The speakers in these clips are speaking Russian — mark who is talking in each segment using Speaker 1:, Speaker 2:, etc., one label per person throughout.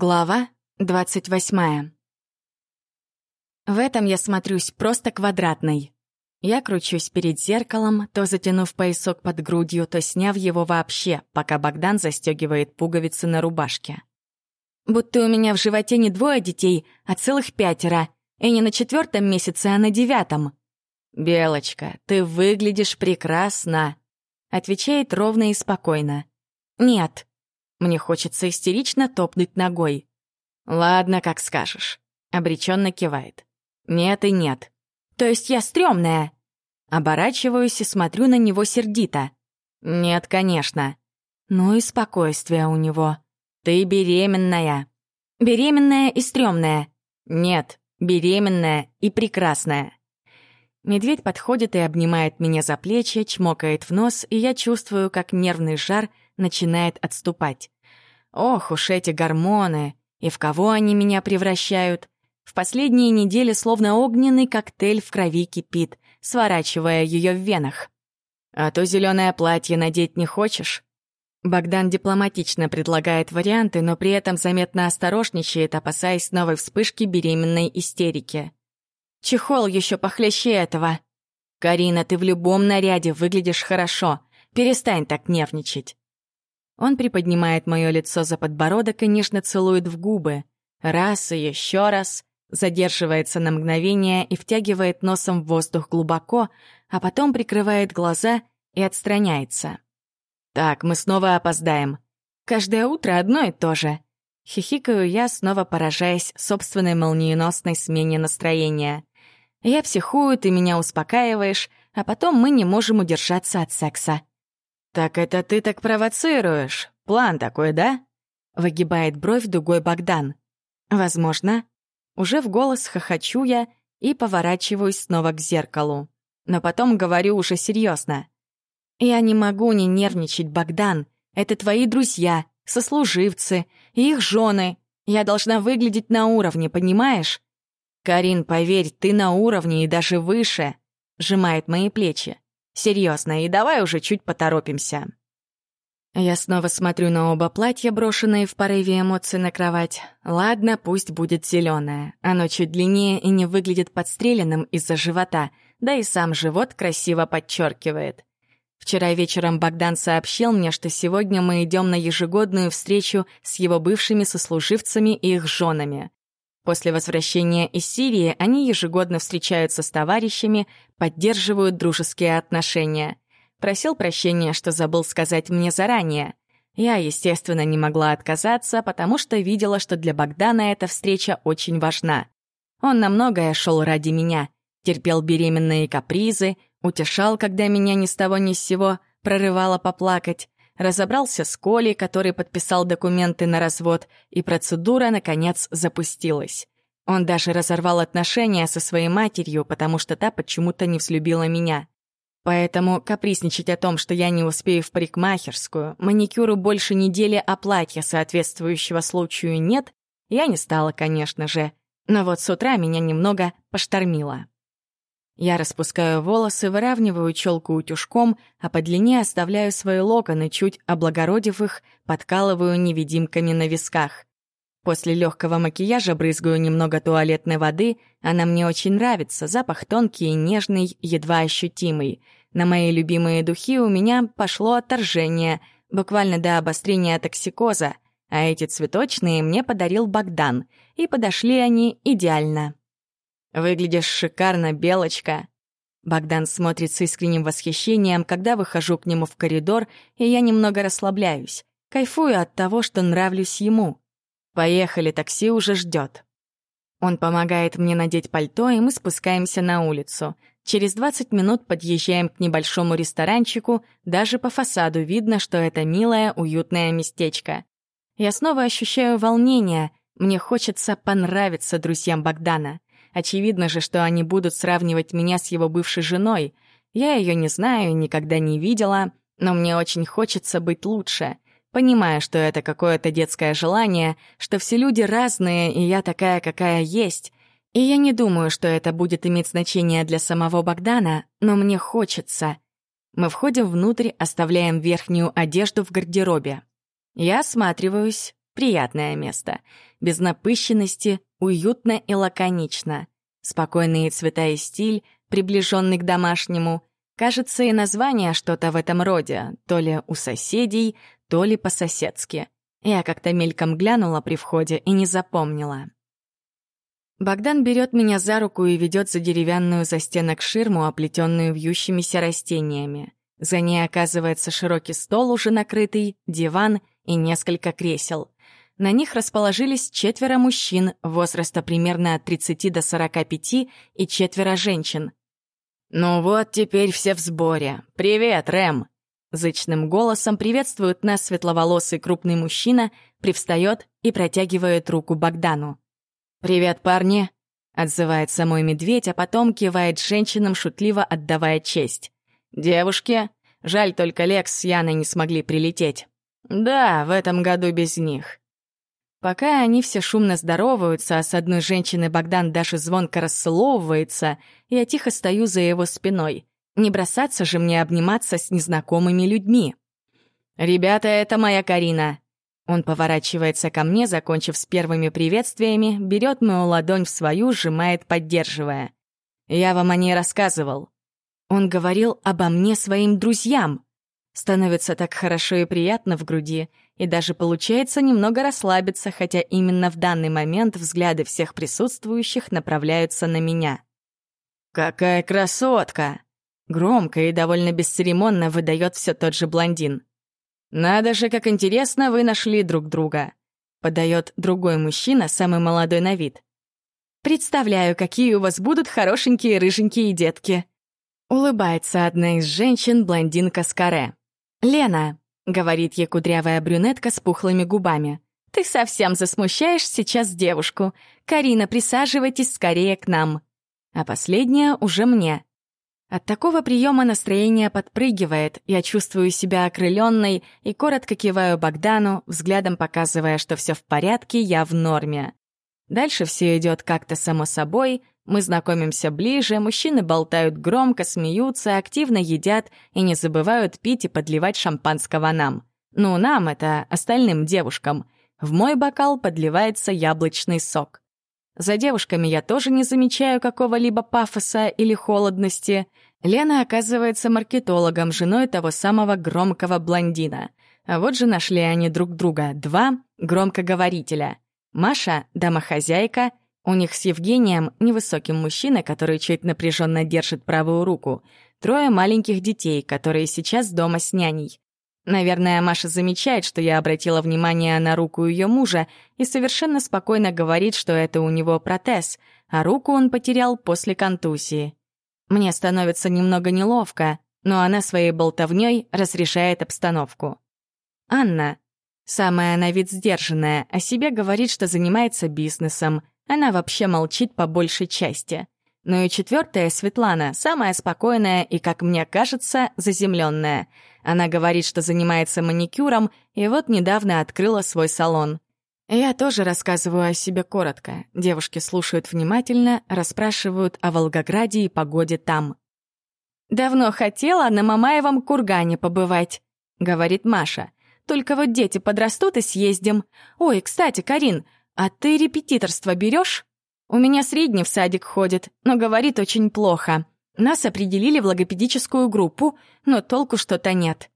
Speaker 1: Глава двадцать восьмая. В этом я смотрюсь просто квадратной. Я кручусь перед зеркалом, то затянув поясок под грудью, то сняв его вообще, пока Богдан застегивает пуговицы на рубашке. Будто у меня в животе не двое детей, а целых пятеро, и не на четвертом месяце, а на девятом. «Белочка, ты выглядишь прекрасно», — отвечает ровно и спокойно. «Нет», мне хочется истерично топнуть ногой. «Ладно, как скажешь», — обреченно кивает. «Нет и нет. То есть я стрёмная?» Оборачиваюсь и смотрю на него сердито. «Нет, конечно». Ну и спокойствие у него. «Ты беременная». «Беременная и стрёмная». «Нет, беременная и прекрасная». Медведь подходит и обнимает меня за плечи, чмокает в нос, и я чувствую, как нервный жар начинает отступать. Ох уж эти гормоны! И в кого они меня превращают? В последние недели словно огненный коктейль в крови кипит, сворачивая ее в венах. А то зеленое платье надеть не хочешь? Богдан дипломатично предлагает варианты, но при этом заметно осторожничает, опасаясь новой вспышки беременной истерики. Чехол еще похлеще этого. Карина, ты в любом наряде выглядишь хорошо. Перестань так нервничать. Он приподнимает мое лицо за подбородок и нежно целует в губы. Раз и еще раз. Задерживается на мгновение и втягивает носом в воздух глубоко, а потом прикрывает глаза и отстраняется. «Так, мы снова опоздаем. Каждое утро одно и то же». Хихикаю я, снова поражаясь собственной молниеносной смене настроения. Я психую, ты меня успокаиваешь, а потом мы не можем удержаться от секса. «Так это ты так провоцируешь? План такой, да?» Выгибает бровь дугой Богдан. «Возможно». Уже в голос хохочу я и поворачиваюсь снова к зеркалу. Но потом говорю уже серьезно. «Я не могу не нервничать, Богдан. Это твои друзья, сослуживцы, их жены. Я должна выглядеть на уровне, понимаешь?» «Карин, поверь, ты на уровне и даже выше», — сжимает мои плечи. Серьезно, и давай уже чуть поторопимся. Я снова смотрю на оба платья, брошенные в порыве эмоций на кровать. Ладно, пусть будет зеленое. Оно чуть длиннее и не выглядит подстреленным из-за живота, да и сам живот красиво подчеркивает. Вчера вечером Богдан сообщил мне, что сегодня мы идем на ежегодную встречу с его бывшими сослуживцами и их женами. После возвращения из Сирии они ежегодно встречаются с товарищами, поддерживают дружеские отношения. Просил прощения, что забыл сказать мне заранее. Я, естественно, не могла отказаться, потому что видела, что для Богдана эта встреча очень важна. Он на многое шел ради меня, терпел беременные капризы, утешал, когда меня ни с того ни с сего прорывало поплакать, разобрался с Колей, который подписал документы на развод, и процедура, наконец, запустилась. Он даже разорвал отношения со своей матерью, потому что та почему-то не взлюбила меня. Поэтому капризничать о том, что я не успею в парикмахерскую, маникюру больше недели, а платья соответствующего случаю нет, я не стала, конечно же. Но вот с утра меня немного поштормило. Я распускаю волосы, выравниваю челку утюжком, а по длине оставляю свои локоны, чуть облагородив их, подкалываю невидимками на висках. После легкого макияжа брызгаю немного туалетной воды, она мне очень нравится, запах тонкий и нежный, едва ощутимый. На мои любимые духи у меня пошло отторжение, буквально до обострения токсикоза, а эти цветочные мне подарил Богдан, и подошли они идеально. «Выглядишь шикарно, Белочка!» Богдан смотрит с искренним восхищением, когда выхожу к нему в коридор, и я немного расслабляюсь. Кайфую от того, что нравлюсь ему. «Поехали, такси уже ждет. Он помогает мне надеть пальто, и мы спускаемся на улицу. Через 20 минут подъезжаем к небольшому ресторанчику, даже по фасаду видно, что это милое, уютное местечко. Я снова ощущаю волнение, мне хочется понравиться друзьям Богдана. Очевидно же, что они будут сравнивать меня с его бывшей женой. Я ее не знаю, никогда не видела, но мне очень хочется быть лучше. Понимая, что это какое-то детское желание, что все люди разные, и я такая, какая есть. И я не думаю, что это будет иметь значение для самого Богдана, но мне хочется. Мы входим внутрь, оставляем верхнюю одежду в гардеробе. Я осматриваюсь, Приятное место. Без напыщенности, уютно и лаконично. Спокойные цвета и стиль, приближенный к домашнему. Кажется, и название что-то в этом роде, то ли у соседей, то ли по-соседски. Я как-то мельком глянула при входе и не запомнила. Богдан берет меня за руку и ведет за деревянную застенок ширму, оплетенную вьющимися растениями. За ней оказывается широкий стол, уже накрытый, диван и несколько кресел. На них расположились четверо мужчин, возраста примерно от 30 до 45, и четверо женщин. «Ну вот теперь все в сборе. Привет, Рэм!» Зычным голосом приветствует нас светловолосый крупный мужчина, привстает и протягивает руку Богдану. «Привет, парни!» — отзывается мой медведь, а потом кивает женщинам, шутливо отдавая честь. «Девушки, жаль только Лекс с Яной не смогли прилететь. Да, в этом году без них. Пока они все шумно здороваются, а с одной женщиной Богдан даже звонко расцеловывается, я тихо стою за его спиной. Не бросаться же мне обниматься с незнакомыми людьми. «Ребята, это моя Карина». Он поворачивается ко мне, закончив с первыми приветствиями, берет мою ладонь в свою, сжимает, поддерживая. «Я вам о ней рассказывал». Он говорил обо мне своим друзьям. Становится так хорошо и приятно в груди, и даже получается немного расслабиться, хотя именно в данный момент взгляды всех присутствующих направляются на меня. «Какая красотка!» Громко и довольно бесцеремонно выдает все тот же блондин. «Надо же, как интересно вы нашли друг друга!» Подает другой мужчина, самый молодой на вид. «Представляю, какие у вас будут хорошенькие рыженькие детки!» Улыбается одна из женщин, блондинка с каре. «Лена», — говорит ей кудрявая брюнетка с пухлыми губами, «ты совсем засмущаешь сейчас девушку. Карина, присаживайтесь скорее к нам». А последняя уже мне. От такого приема настроение подпрыгивает, я чувствую себя окрыленной и коротко киваю Богдану, взглядом показывая, что все в порядке, я в норме. Дальше все идет как-то само собой, мы знакомимся ближе, мужчины болтают громко, смеются, активно едят и не забывают пить и подливать шампанского нам. Ну, нам это, остальным девушкам. В мой бокал подливается яблочный сок. За девушками я тоже не замечаю какого-либо пафоса или холодности. Лена оказывается маркетологом, женой того самого громкого блондина. А вот же нашли они друг друга, два громкоговорителя. Маша — домохозяйка — у них с Евгением невысоким мужчина, который чуть напряженно держит правую руку, трое маленьких детей, которые сейчас дома с няней. Наверное, Маша замечает, что я обратила внимание на руку ее мужа и совершенно спокойно говорит, что это у него протез, а руку он потерял после контузии. Мне становится немного неловко, но она своей болтовней разрешает обстановку. Анна, самая на вид сдержанная, о себе говорит, что занимается бизнесом — она вообще молчит по большей части. Ну и четвертая, Светлана, самая спокойная и, как мне кажется, заземленная. Она говорит, что занимается маникюром, и вот недавно открыла свой салон. Я тоже рассказываю о себе коротко. Девушки слушают внимательно, расспрашивают о Волгограде и погоде там. «Давно хотела на Мамаевом кургане побывать», — говорит Маша. «Только вот дети подрастут и съездим. Ой, кстати, Карин, «А ты репетиторство берешь? У меня средний в садик ходит, но говорит очень плохо. Нас определили в логопедическую группу, но толку что-то нет».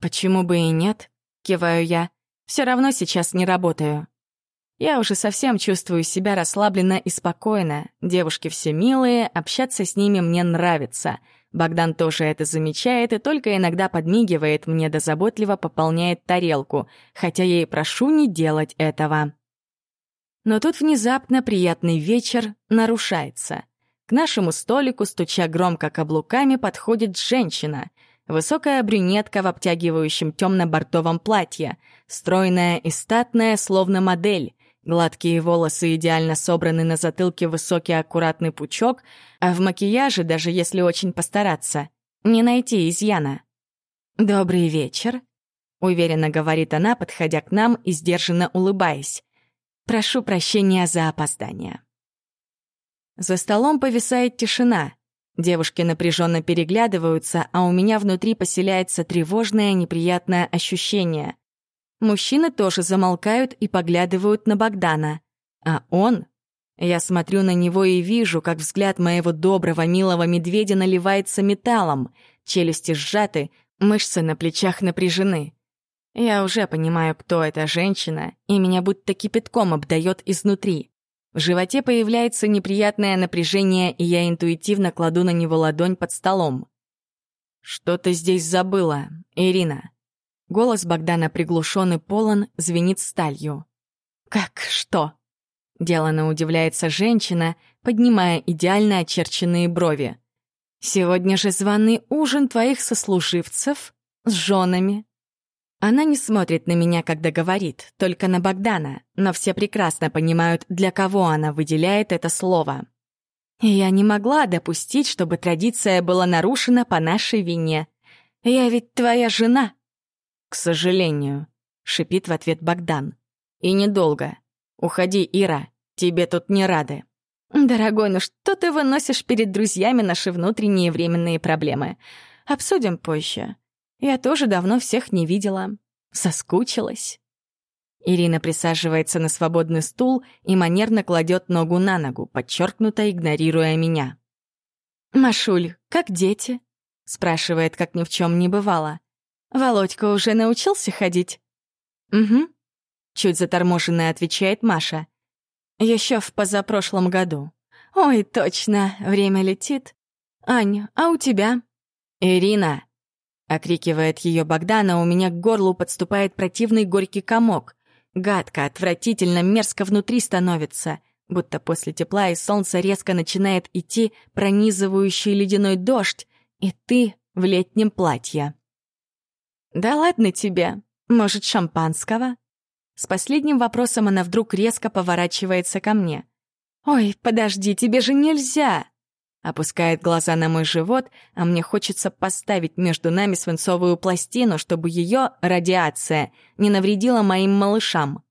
Speaker 1: «Почему бы и нет?» — киваю я. «Все равно сейчас не работаю». Я уже совсем чувствую себя расслабленно и спокойно. Девушки все милые, общаться с ними мне нравится. Богдан тоже это замечает и только иногда подмигивает мне да пополняет тарелку, хотя я и прошу не делать этого. Но тут внезапно приятный вечер нарушается. К нашему столику, стуча громко каблуками, подходит женщина. Высокая брюнетка в обтягивающем темно-бордовом платье, стройная и статная, словно модель. Гладкие волосы идеально собраны на затылке высокий аккуратный пучок, а в макияже, даже если очень постараться, не найти изъяна. «Добрый вечер», — уверенно говорит она, подходя к нам и сдержанно улыбаясь. Прошу прощения за опоздание. За столом повисает тишина. Девушки напряженно переглядываются, а у меня внутри поселяется тревожное, неприятное ощущение. Мужчины тоже замолкают и поглядывают на Богдана. А он... Я смотрю на него и вижу, как взгляд моего доброго, милого медведя наливается металлом, челюсти сжаты, мышцы на плечах напряжены. Я уже понимаю, кто эта женщина, и меня будто кипятком обдает изнутри. В животе появляется неприятное напряжение, и я интуитивно кладу на него ладонь под столом. «Что ты здесь забыла, Ирина?» Голос Богдана приглушен и полон, звенит сталью. «Как что?» Делано удивляется женщина, поднимая идеально очерченные брови. «Сегодня же званый ужин твоих сослуживцев с женами». Она не смотрит на меня, когда говорит, только на Богдана, но все прекрасно понимают, для кого она выделяет это слово. я не могла допустить, чтобы традиция была нарушена по нашей вине. Я ведь твоя жена. «К сожалению», — шипит в ответ Богдан. «И недолго. Уходи, Ира, тебе тут не рады». «Дорогой, ну что ты выносишь перед друзьями наши внутренние временные проблемы? Обсудим позже. Я тоже давно всех не видела. Соскучилась». Ирина присаживается на свободный стул и манерно кладет ногу на ногу, подчеркнуто игнорируя меня. «Машуль, как дети?» — спрашивает, как ни в чем не бывало. Володька уже научился ходить?» «Угу», — чуть заторможенно отвечает Маша. Еще в позапрошлом году. «Ой, точно, время летит. Ань, а у тебя?» «Ирина!» — окрикивает ее Богдана, у меня к горлу подступает противный горький комок. Гадко, отвратительно, мерзко внутри становится, будто после тепла и солнца резко начинает идти пронизывающий ледяной дождь, и ты в летнем платье. «Да ладно тебе. Может, шампанского?» С последним вопросом она вдруг резко поворачивается ко мне. «Ой, подожди, тебе же нельзя!» Опускает глаза на мой живот, а мне хочется поставить между нами свинцовую пластину, чтобы ее радиация не навредила моим малышам.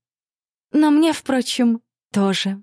Speaker 1: Но мне, впрочем, тоже.